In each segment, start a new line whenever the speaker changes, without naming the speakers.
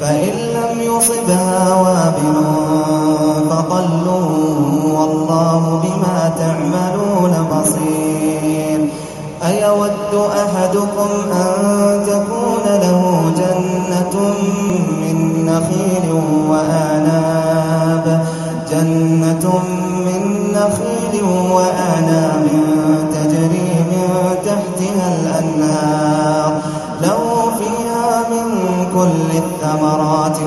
فإن لم يصبها وابل فطل والله بما تعملون بصير. أيود أحدكم أن تكون له جنة من نخيل وأعناب جنة من نخيل وأعناب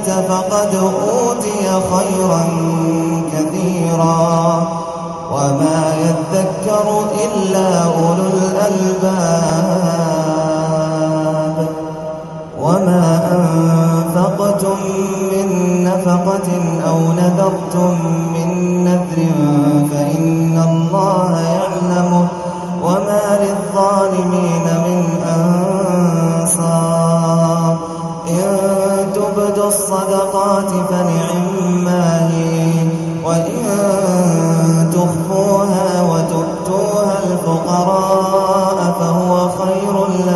الحكمة فقد أوتي خيرا كثيرا وما يذكر إلا أولو الألباب وما أنفقتم من نفقة أو نذرتم من نذر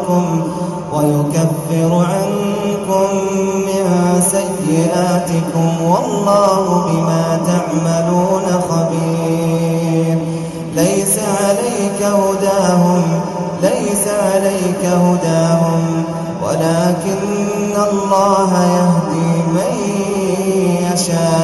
لكم ويكفر عنكم من سيئاتكم والله بما تعملون خبير. ليس عليك هداهم ليس عليك هداهم ولكن الله يهدي من يشاء.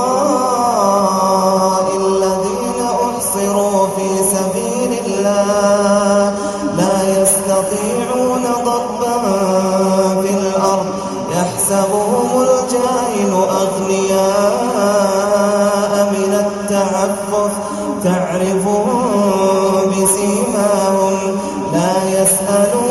يستطيعون ضربا في الأرض يحسبهم الجاهل أغنياء من التعفف. تعرفهم بسيماهم لا يسألون